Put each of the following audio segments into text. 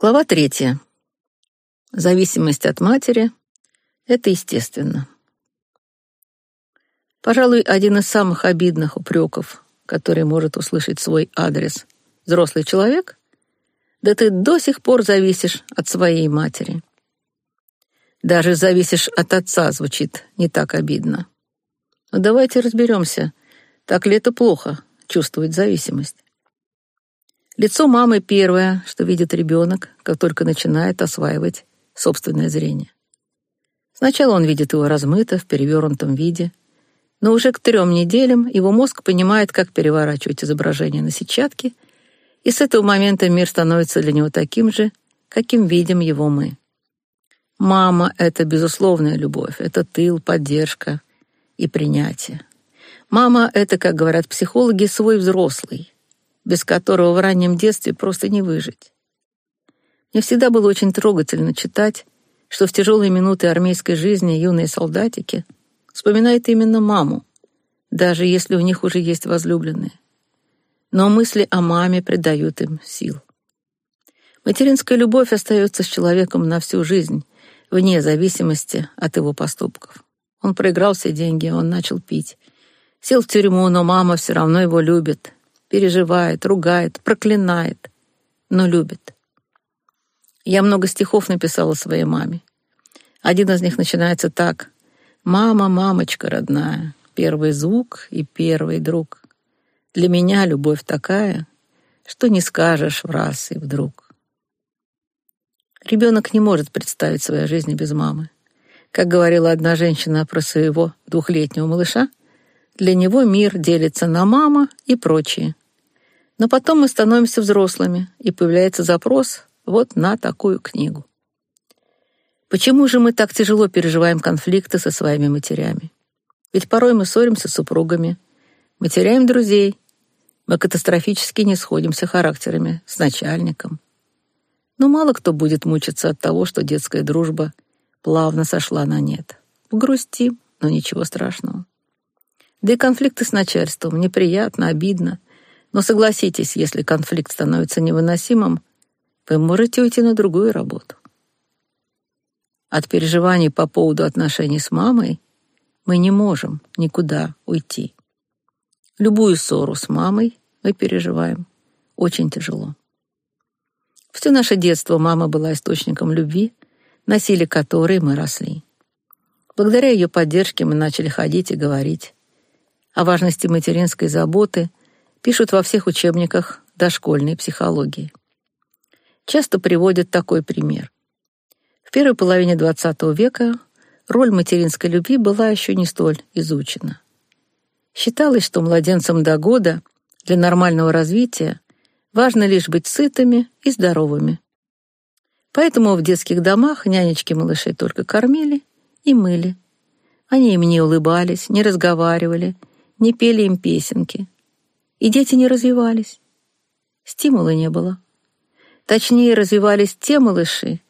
Глава третья. Зависимость от матери — это естественно. Пожалуй, один из самых обидных упреков, который может услышать свой адрес взрослый человек, да ты до сих пор зависишь от своей матери. Даже зависишь от отца звучит не так обидно. Но давайте разберемся, так ли это плохо чувствовать зависимость. Лицо мамы первое, что видит ребенок, как только начинает осваивать собственное зрение. Сначала он видит его размыто, в перевернутом виде, но уже к трем неделям его мозг понимает, как переворачивать изображение на сетчатке, и с этого момента мир становится для него таким же, каким видим его мы. Мама — это безусловная любовь, это тыл, поддержка и принятие. Мама — это, как говорят психологи, свой взрослый — без которого в раннем детстве просто не выжить. Мне всегда было очень трогательно читать, что в тяжелые минуты армейской жизни юные солдатики вспоминают именно маму, даже если у них уже есть возлюбленные. Но мысли о маме придают им сил. Материнская любовь остается с человеком на всю жизнь, вне зависимости от его поступков. Он проиграл все деньги, он начал пить. Сел в тюрьму, но мама все равно его любит, переживает, ругает, проклинает, но любит. Я много стихов написала своей маме. Один из них начинается так. «Мама, мамочка родная, первый звук и первый друг. Для меня любовь такая, что не скажешь в раз и вдруг». Ребенок не может представить свою жизнь без мамы. Как говорила одна женщина про своего двухлетнего малыша, для него мир делится на мама и прочие. Но потом мы становимся взрослыми, и появляется запрос вот на такую книгу. Почему же мы так тяжело переживаем конфликты со своими матерями? Ведь порой мы ссоримся с супругами, мы теряем друзей, мы катастрофически не сходимся характерами с начальником. Но мало кто будет мучиться от того, что детская дружба плавно сошла на нет. Грустим, но ничего страшного. Да и конфликты с начальством неприятно, обидно, но согласитесь, если конфликт становится невыносимым, вы можете уйти на другую работу. От переживаний по поводу отношений с мамой мы не можем никуда уйти. Любую ссору с мамой мы переживаем очень тяжело. Все наше детство мама была источником любви, на силе которой мы росли. Благодаря ее поддержке мы начали ходить и говорить о важности материнской заботы пишут во всех учебниках дошкольной психологии. Часто приводят такой пример. В первой половине XX века роль материнской любви была еще не столь изучена. Считалось, что младенцам до года для нормального развития важно лишь быть сытыми и здоровыми. Поэтому в детских домах нянечки малышей только кормили и мыли. Они им не улыбались, не разговаривали, не пели им песенки, и дети не развивались. Стимула не было. Точнее, развивались те малыши,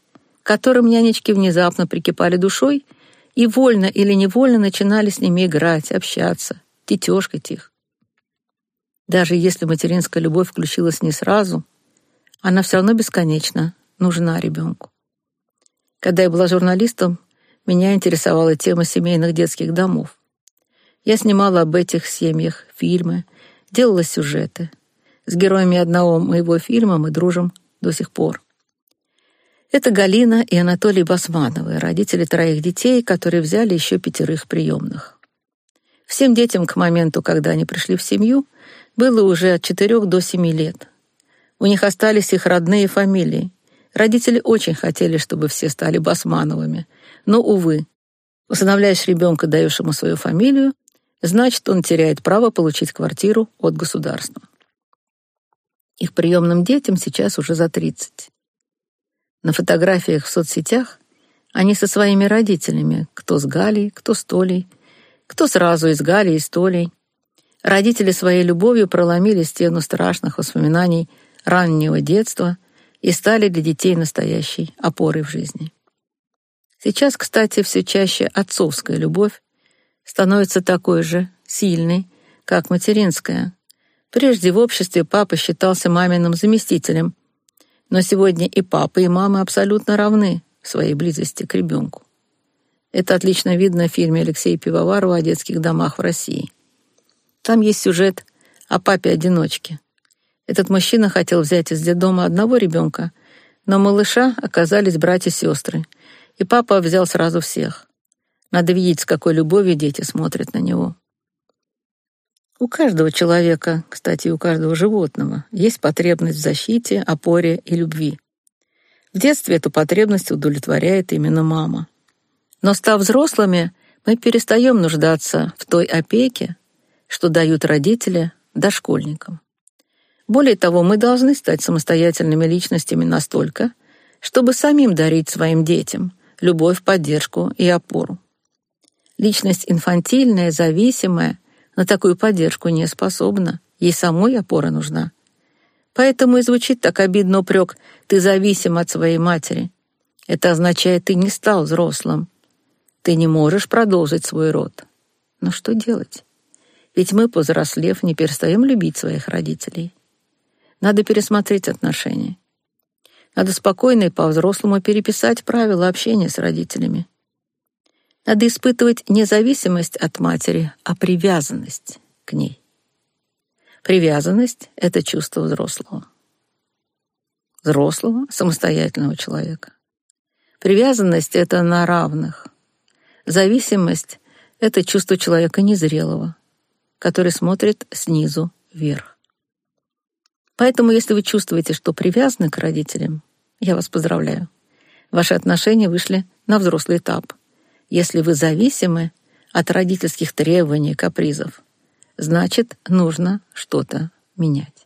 которым нянечки внезапно прикипали душой и вольно или невольно начинали с ними играть, общаться, тетешкать их. Даже если материнская любовь включилась не сразу, она все равно бесконечно нужна ребенку. Когда я была журналистом, меня интересовала тема семейных детских домов. Я снимала об этих семьях фильмы, делала сюжеты. С героями одного моего фильма мы дружим до сих пор. Это Галина и Анатолий Басмановы, родители троих детей, которые взяли еще пятерых приемных. Всем детям к моменту, когда они пришли в семью, было уже от четырех до семи лет. У них остались их родные фамилии. Родители очень хотели, чтобы все стали Басмановыми. Но, увы, усыновляешь ребенка, даешь ему свою фамилию, значит, он теряет право получить квартиру от государства. Их приемным детям сейчас уже за 30. На фотографиях в соцсетях они со своими родителями, кто с Галей, кто с Толей, кто сразу из Гали и с Толей. Родители своей любовью проломили стену страшных воспоминаний раннего детства и стали для детей настоящей опорой в жизни. Сейчас, кстати, все чаще отцовская любовь становится такой же сильной, как материнская. Прежде в обществе папа считался маминым заместителем. Но сегодня и папа, и мама абсолютно равны в своей близости к ребенку. Это отлично видно в фильме Алексея Пивоварова о детских домах в России. Там есть сюжет о папе-одиночке. Этот мужчина хотел взять из детдома одного ребенка, но малыша оказались братья-сестры, и папа взял сразу всех. Надо видеть, с какой любовью дети смотрят на него. У каждого человека, кстати, у каждого животного, есть потребность в защите, опоре и любви. В детстве эту потребность удовлетворяет именно мама. Но став взрослыми, мы перестаем нуждаться в той опеке, что дают родители дошкольникам. Более того, мы должны стать самостоятельными личностями настолько, чтобы самим дарить своим детям любовь, поддержку и опору. Личность инфантильная, зависимая, на такую поддержку не способна, ей самой опора нужна. Поэтому и звучит так обидно упрек «ты зависим от своей матери». Это означает, ты не стал взрослым. Ты не можешь продолжить свой род. Но что делать? Ведь мы, повзрослев, не перестаем любить своих родителей. Надо пересмотреть отношения. Надо спокойно и по-взрослому переписать правила общения с родителями. Надо испытывать не зависимость от матери, а привязанность к ней. Привязанность — это чувство взрослого. Взрослого, самостоятельного человека. Привязанность — это на равных. Зависимость — это чувство человека незрелого, который смотрит снизу вверх. Поэтому, если вы чувствуете, что привязаны к родителям, я вас поздравляю. Ваши отношения вышли на взрослый этап. Если вы зависимы от родительских требований, капризов, значит, нужно что-то менять.